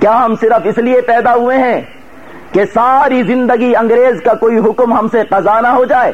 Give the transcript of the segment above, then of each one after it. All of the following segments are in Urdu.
کیا ہم صرف اس لیے پیدا ہوئے ہیں کہ ساری زندگی انگریز کا کوئی حکم ہم سے قضا نہ ہو جائے۔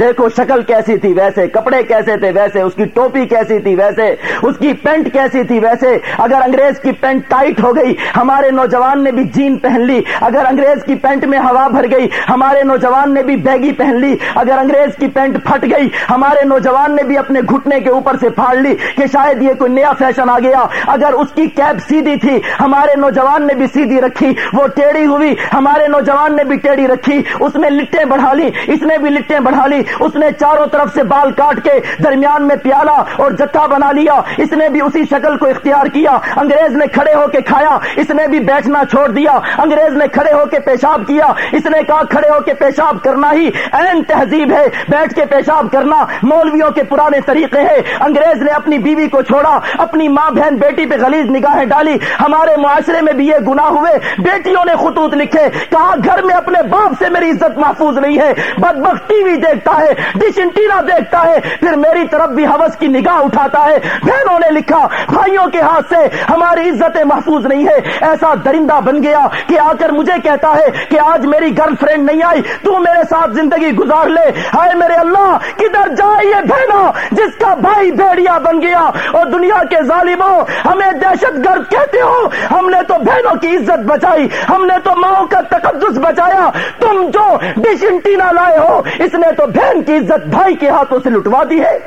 دیکھو شکل کیسی تھی ویسے، کپڑے کیسے تھے ویسے، اس کی ٹوپی کیسی تھی ویسے، اس کی پینٹ کیسی تھی ویسے۔ اگر انگریز کی پینٹ ٹائٹ ہو گئی، ہمارے نوجوان نے بھی جین پہن لی۔ اگر انگریز کی پینٹ میں ہوا بھر گئی، ہمارے نوجوان نے بھی بیگی پہن لی۔ اگر انگریز کی پینٹ پھٹ گئی، ہمارے نوجوان نے بھی اپنے گھٹنے کے اوپر سے پھاڑ لی کہ شاید یہ کوئی نیا فیشن آ گیا۔ اگر اس کی کیب سیدھی تھی، ہمارے نوجوان نے بھی سیدھی رکھی، وہ ٹیڑھی ہوئی ہمارے نوجوان نے بھی ٹیڑھی رکھی، اس نے لٹیں بڑھا لی، اس نے بھی لٹیں بڑھا لی، اس نے چاروں طرف سے بال کاٹ کے درمیان میں پیالہ اور جتھا بنا لیا، اس نے بھی اسی شکل کو اختیار کیا، انگریز نے کھڑے ہو کے کھایا، اس نے بھی بیٹھنا چھوڑ دیا، انگریز نے کھڑے ہو کے پیشاب کیا، اس نے کہا کھڑے ہو کے پیشاب کرنا ہی این تہذیب ہے، بیٹھ کے پیشاب کرنا مولویوں کے پرانے طریقے ہیں، انگریز نے اپنی بیوی کو چھوڑا، اپنی ماں بہن بیٹی پہ غلیظ نگاہیں ڈالی، ہمارے معاشرے میں بھی یہ گناہ ہوئے، بیٹیوں نے خطوط لکھے کہا گھر میں اپنے باپ سے میری عزت محفوظ نہیں ہے بد ٹی وی دیکھتا ہے، ڈش انٹینا دیکھتا ہے، پھر میری طرف بھی حوث کی نگاہ اٹھاتا ہے۔ بہنوں نے لکھا، بھائیوں کے ہاتھ سے ہماری عزتیں محفوظ نہیں ہے۔ ایسا درندہ بن گیا کہ آ کر مجھے کہتا ہے کہ آج میری گرل فرینڈ نہیں آئی، تو میرے ساتھ زندگی گزار لے۔ ہائے میرے اللہ، کدھر جائے یہ بہنا جس کا بھائی بھیڑیا بن گیا اور دنیا کے ظالموں، ہمیں دہشت گرد کہتے ہو، ہم نے تو بہنوں کی عزت بچائی، ہم نے تو ماؤں کا تقدس بچایا، تم جو ڈش انٹینا لائے ہو، اس نے تو بہن کی عزت بھائی کے ہاتھوں سے لٹوا دی ہے۔